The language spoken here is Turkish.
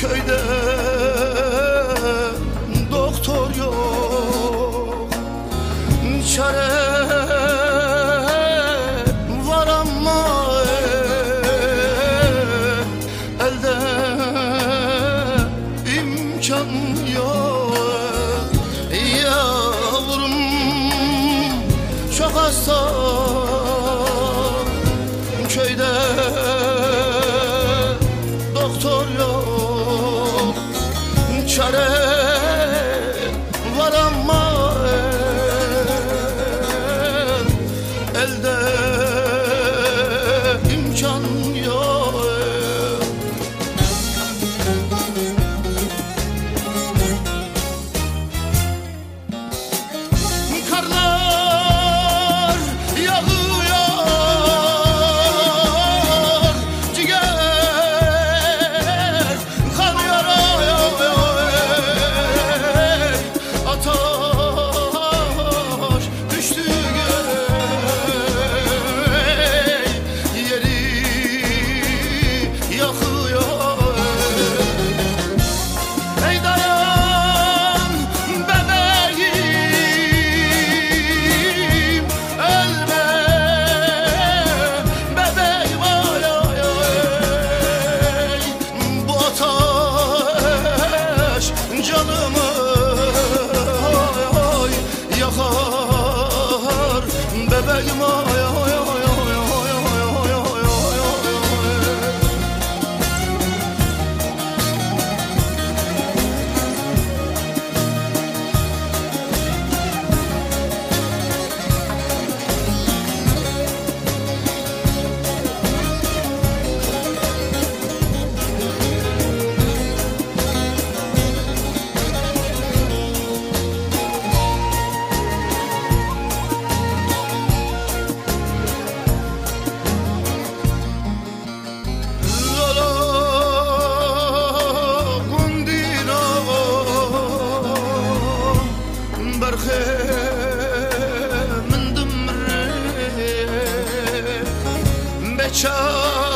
Köyde doktor yok. Çare var ama Elde imkan yok. Yavrum çok hasta Çare Oh.